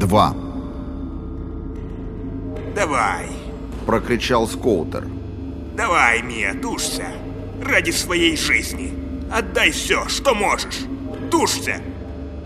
2. Давай, Прокричал Скоутер. давай, Мия, тушься. Ради своей жизни. Отдай все, что можешь. Тушься.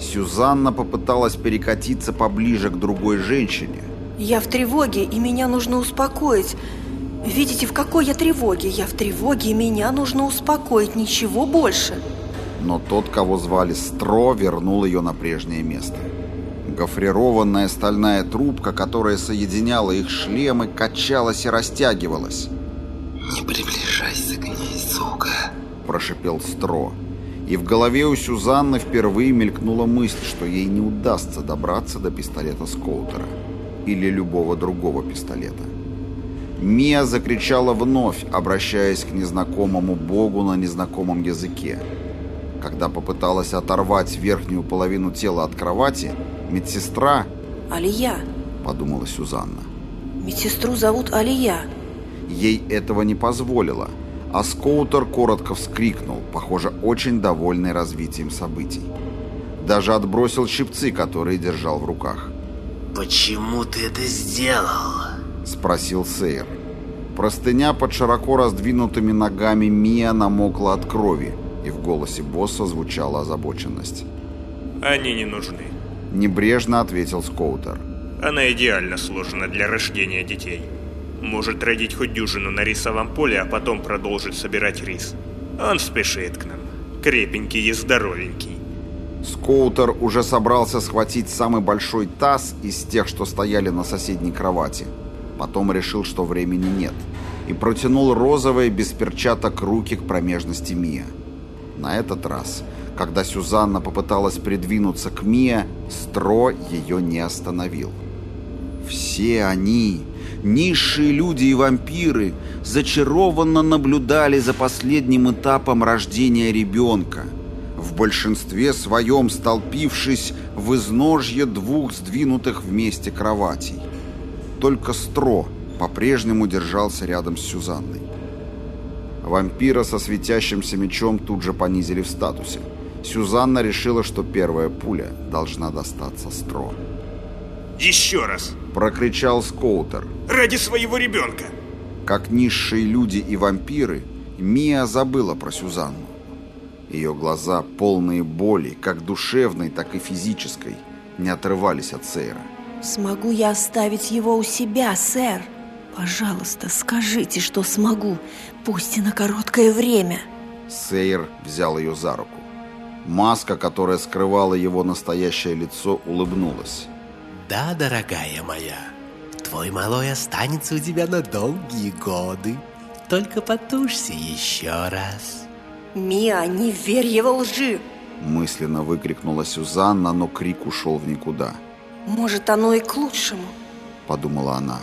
Сюзанна попыталась перекатиться поближе к другой женщине. Я в тревоге, и меня нужно успокоить. Видите, в какой я тревоге? Я в тревоге, и меня нужно успокоить, ничего больше. Но тот, кого звали Стро, вернул ее на прежнее место. Гофрированная стальная трубка, которая соединяла их шлемы, качалась и растягивалась. Не приближайся к ней, сука. Прошипел Стро. И в голове у Сюзанны впервые мелькнула мысль, что ей не удастся добраться до пистолета Скоутера. Или любого другого пистолета. Мия закричала вновь, обращаясь к незнакомому богу на незнакомом языке. Когда попыталась оторвать верхнюю половину тела от кровати, медсестра, Алия. подумала Сюзанна, Медсестру зовут Алия. ей этого не позволила, а Скоутер коротко вскрикнул, похоже, очень довольный развитием событий. Даже отбросил щипцы, которые держал в руках. Почему ты это сделал? — спросил Сейр. Простыня под широко раздвинутыми ногами Мия намокла от крови, и в голосе босса звучала озабоченность. Они не нужны. Небрежно ответил Скоутер. Она идеально сложена для рождения детей. Может родить хоть дюжину на рисовом поле, а потом продолжить собирать рис. Он спешит к нам. Крепенький и здоровенький. Скоутер уже собрался схватить самый большой таз из тех, что стояли на соседней кровати. Потом решил, что времени нет, и протянул розовые без перчаток руки к промежности Мия. На этот раз, когда Сюзанна попыталась придвинуться к Мия, Стро ее не остановил. Все они, низшие люди и вампиры, зачарованно наблюдали за последним этапом рождения ребенка, в большинстве своем столпившись в изножье двух сдвинутых вместе кроватей. Только Стро по-прежнему держался рядом с Сюзанной. Вампира со светящимся мечом тут же понизили в статусе. Сюзанна решила, что первая пуля должна достаться Стро. Еще раз. Прокричал Скоутер. Ради своего ребенка. Как низшие люди и вампиры, Мия забыла про Сюзанну. Ее глаза, полные боли, как душевной, так и физической, не отрывались от Сейра. Смогу я оставить его у себя, сэр? Пожалуйста, скажите, что смогу, пусть и на короткое время. Сейр взял ее за руку. Маска, которая скрывала его настоящее лицо, улыбнулась. Да, дорогая моя, твой малой останется у тебя на долгие годы. Только потушься еще раз. Мия, не верь его лжи. Мысленно выкрикнула Сюзанна, но крик ушел в никуда. Может, оно и к лучшему. Подумала она.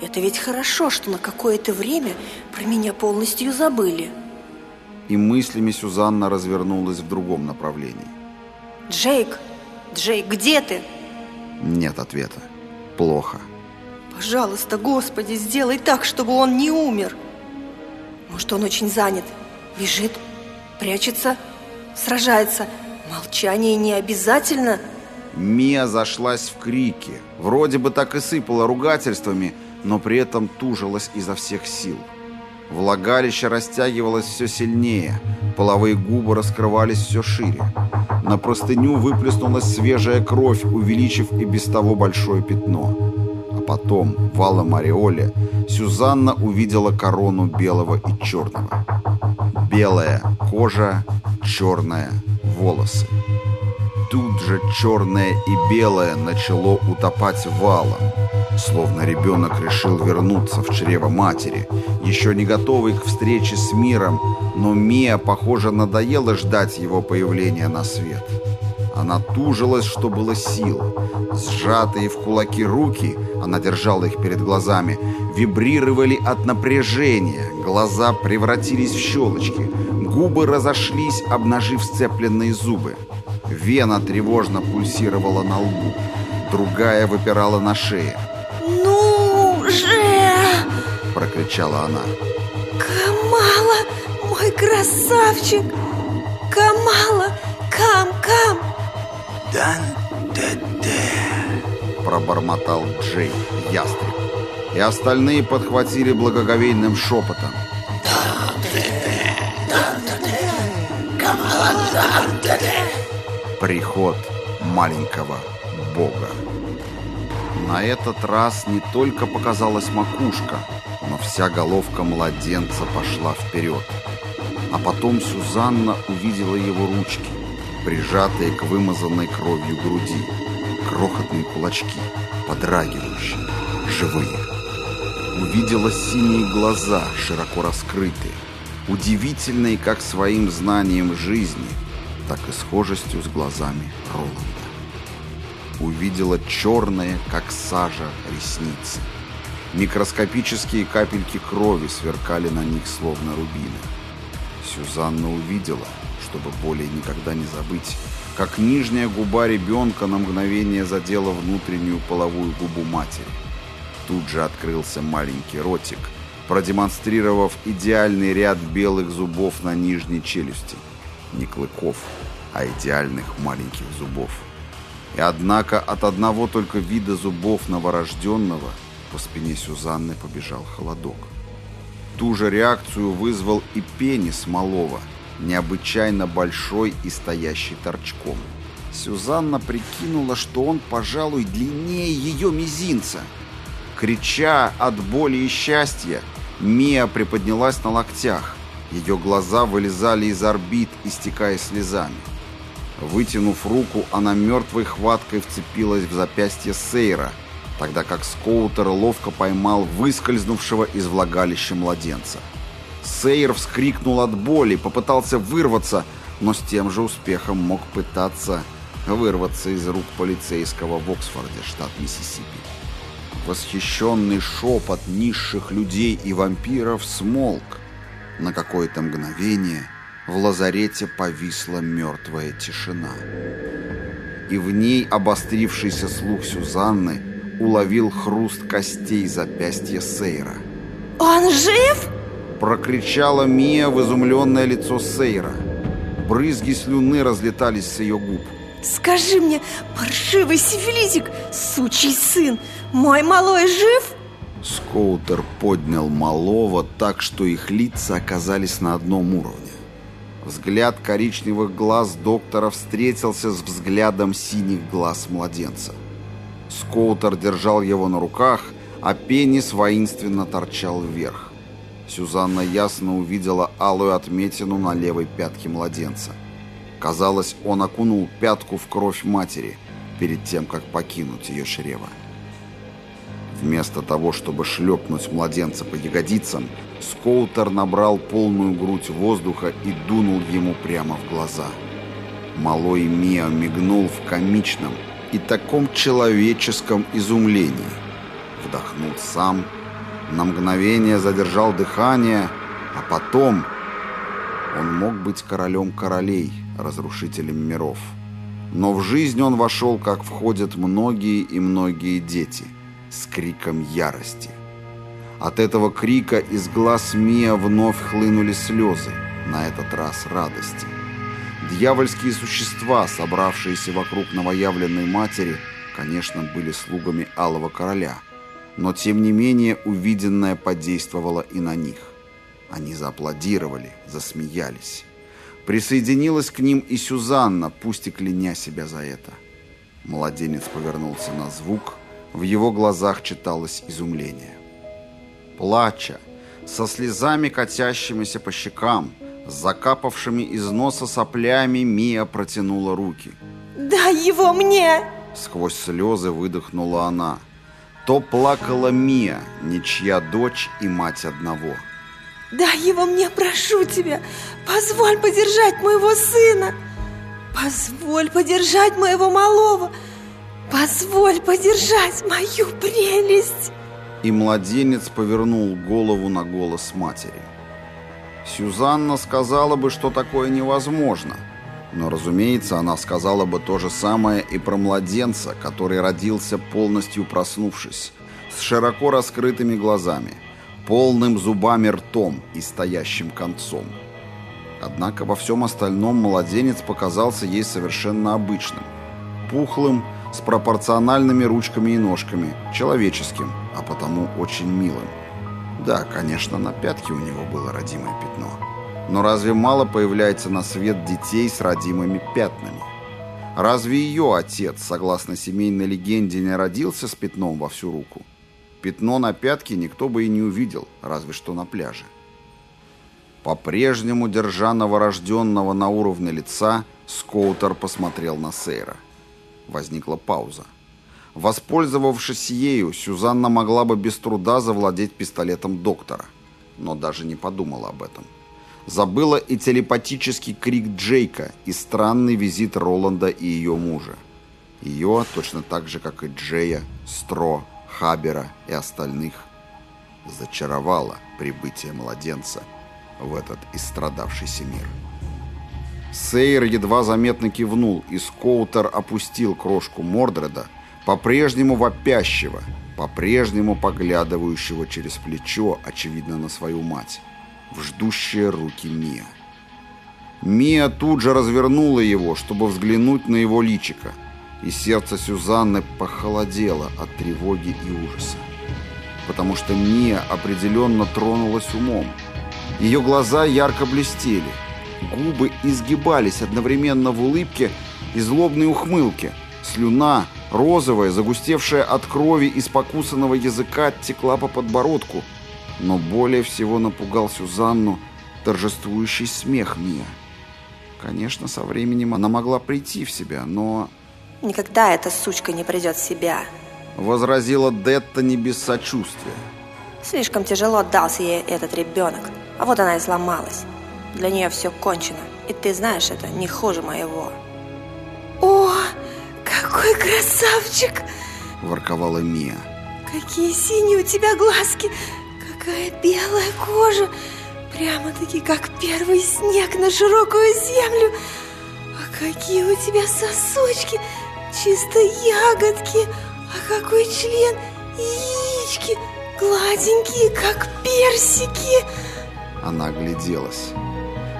Это ведь хорошо, что на какое-то время про меня полностью забыли. И мыслями Сюзанна развернулась в другом направлении. Джейк, Джейк, где ты? Нет ответа. Плохо. Пожалуйста, Господи, сделай так, чтобы он не умер. Может, он очень занят, бежит, прячется, сражается. Молчание не обязательно. Мия зашлась в крике. Вроде бы так и сыпала ругательствами, но при этом тужилась изо всех сил. Влагалище растягивалось все сильнее, половые губы раскрывались все шире. На простыню выплеснулась свежая кровь, увеличив и без того большое пятно. А потом, в алом ореоле, Сюзанна увидела корону белого и черного. Белая кожа, черная волосы. Тут же черное и белое начало утопать валом, словно ребенок решил вернуться в чрево матери, еще не готовый к встрече с миром, но Мия, похоже, надоело ждать его появления на свет. Она тужилась, что было сил. Сжатые в кулаки руки, она держала их перед глазами, вибрировали от напряжения, глаза превратились в щелочки, губы разошлись, обнажив сцепленные зубы. Вена тревожно пульсировала на лбу, другая выпирала на шее. Прокричала она. Камала, мой красавчик! Камала, кам, кам! Дан-де-де. пробормотал Джей, ястреб. И остальные подхватили благоговейным шепотом. Приход маленького бога. На этот раз не только показалась макушка, но вся головка младенца пошла вперед. А потом Сюзанна увидела его ручки, прижатые к вымазанной кровью груди, крохотные кулачки, подрагивающие, живые. Увидела синие глаза, широко раскрытые, удивительные как своим знанием жизни, так и схожестью с глазами Роланда увидела черные, как сажа, ресницы. Микроскопические капельки крови сверкали на них, словно рубины. Сюзанна увидела, чтобы более никогда не забыть, как нижняя губа ребенка на мгновение задела внутреннюю половую губу матери. Тут же открылся маленький ротик, продемонстрировав идеальный ряд белых зубов на нижней челюсти. Не клыков, а идеальных маленьких зубов. И однако от одного только вида зубов новорожденного по спине Сюзанны побежал холодок. Ту же реакцию вызвал и пенис малого, необычайно большой и стоящий торчком. Сюзанна прикинула, что он, пожалуй, длиннее ее мизинца. Крича от боли и счастья, Мия приподнялась на локтях. Ее глаза вылезали из орбит, истекая слезами. Вытянув руку, она мертвой хваткой вцепилась в запястье Сейра, тогда как Скоутер ловко поймал выскользнувшего из влагалища младенца. Сейр вскрикнул от боли, попытался вырваться, но с тем же успехом мог пытаться вырваться из рук полицейского в Оксфорде, штат Миссисипи. Восхищенный шепот низших людей и вампиров смолк. На какое-то мгновение в лазарете повисла мертвая тишина. И в ней обострившийся слух Сюзанны уловил хруст костей запястья Сейра. «Он жив?» Прокричала Мия в изумленное лицо Сейра. Брызги слюны разлетались с ее губ. «Скажи мне, паршивый сифилитик, сучий сын, мой малой жив?» Скоутер поднял малого так, что их лица оказались на одном уровне. Взгляд коричневых глаз доктора встретился с взглядом синих глаз младенца. Скоутер держал его на руках, а пенис воинственно торчал вверх. Сюзанна ясно увидела алую отметину на левой пятке младенца. Казалось, он окунул пятку в кровь матери перед тем, как покинуть ее чрево. Вместо того, чтобы шлепнуть младенца по ягодицам, Скоутер набрал полную грудь воздуха и дунул ему прямо в глаза. Малой Миа мигнул в комичном и таком человеческом изумлении. Вдохнул сам, на мгновение задержал дыхание, а потом он мог быть королем королей, разрушителем миров. Но в жизнь он вошел, как входят многие и многие дети – с криком ярости. От этого крика из глаз Мия вновь хлынули слезы, на этот раз радости. Дьявольские существа, собравшиеся вокруг новоявленной матери, конечно, были слугами Алого Короля, но тем не менее увиденное подействовало и на них. Они зааплодировали, засмеялись. Присоединилась к ним и Сюзанна, пусть и кляня себя за это. Младенец повернулся на звук – в его глазах читалось изумление. Плача, со слезами катящимися по щекам, с закапавшими из носа соплями, Мия протянула руки. «Дай его мне!» Сквозь слезы выдохнула она. То плакала Мия, ничья дочь и мать одного. «Дай его мне, прошу тебя! Позволь подержать моего сына! Позволь подержать моего малого!» Позволь подержать мою прелесть!» И младенец повернул голову на голос матери. Сюзанна сказала бы, что такое невозможно. Но, разумеется, она сказала бы то же самое и про младенца, который родился полностью проснувшись, с широко раскрытыми глазами, полным зубами ртом и стоящим концом. Однако во всем остальном младенец показался ей совершенно обычным. Пухлым, с пропорциональными ручками и ножками, человеческим, а потому очень милым. Да, конечно, на пятке у него было родимое пятно. Но разве мало появляется на свет детей с родимыми пятнами? Разве ее отец, согласно семейной легенде, не родился с пятном во всю руку? Пятно на пятке никто бы и не увидел, разве что на пляже. По-прежнему, держа новорожденного на уровне лица, Скоутер посмотрел на Сейра. Возникла пауза. Воспользовавшись ею, Сюзанна могла бы без труда завладеть пистолетом доктора, но даже не подумала об этом. Забыла и телепатический крик Джейка, и странный визит Роланда и ее мужа. Ее, точно так же, как и Джея, Стро, Хабера и остальных, зачаровало прибытие младенца в этот истрадавшийся мир. Сейр едва заметно кивнул, и Скоутер опустил крошку Мордреда, по-прежнему вопящего, по-прежнему поглядывающего через плечо, очевидно, на свою мать, в ждущие руки Мия. Мия тут же развернула его, чтобы взглянуть на его личико, и сердце Сюзанны похолодело от тревоги и ужаса. Потому что Мия определенно тронулась умом. Ее глаза ярко блестели, Губы изгибались одновременно в улыбке и злобной ухмылке. Слюна, розовая, загустевшая от крови из покусанного языка, текла по подбородку. Но более всего напугал Сюзанну торжествующий смех Мия. Конечно, со временем она могла прийти в себя, но... «Никогда эта сучка не придет в себя», — возразила Детта не без сочувствия. «Слишком тяжело дался ей этот ребенок, а вот она и сломалась. Для нее все кончено. И ты знаешь это не хуже моего. Какой красавчик! Ворковала Мия. Какие синие у тебя глазки! Какая белая кожа! Прямо-таки как первый снег на широкую землю! А какие у тебя сосочки! Чисто ягодки! А какой член! Яички! Гладенькие, как персики! Она огляделась.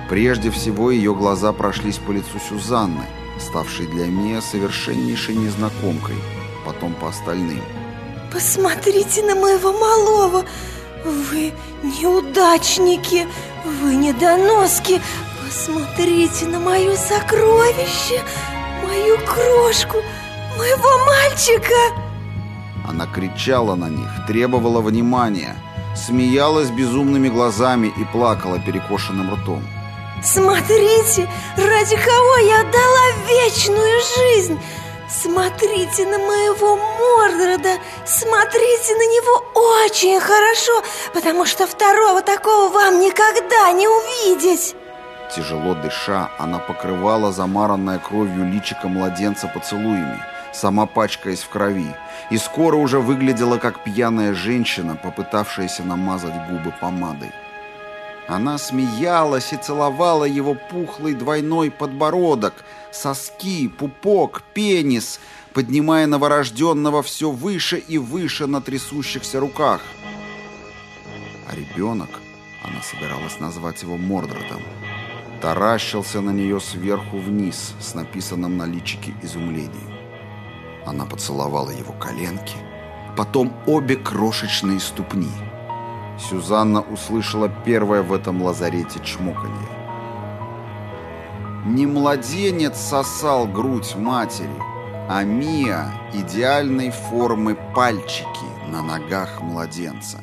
Прежде всего ее глаза прошлись по лицу Сюзанны, ставшей для Мия совершеннейшей незнакомкой, потом по остальным. «Посмотрите на моего малого! Вы неудачники! Вы недоноски! Посмотрите на мое сокровище! Мою крошку! Моего мальчика!» Она кричала на них, требовала внимания, смеялась безумными глазами и плакала перекошенным ртом. Смотрите, ради кого я отдала вечную жизнь! Смотрите на моего Мордреда! Смотрите на него очень хорошо, потому что второго такого вам никогда не увидеть!» Тяжело дыша, она покрывала замаранное кровью личико младенца поцелуями, сама пачкаясь в крови, и скоро уже выглядела как пьяная женщина, попытавшаяся намазать губы помадой. Она смеялась и целовала его пухлый двойной подбородок, соски, пупок, пенис, поднимая новорожденного все выше и выше на трясущихся руках. А ребенок, она собиралась назвать его Мордредом, таращился на нее сверху вниз с написанным на личике изумлением. Она поцеловала его коленки, потом обе крошечные ступни — Сюзанна услышала первое в этом лазарете чмоканье. Не младенец сосал грудь матери, а Мия идеальной формы пальчики на ногах младенца.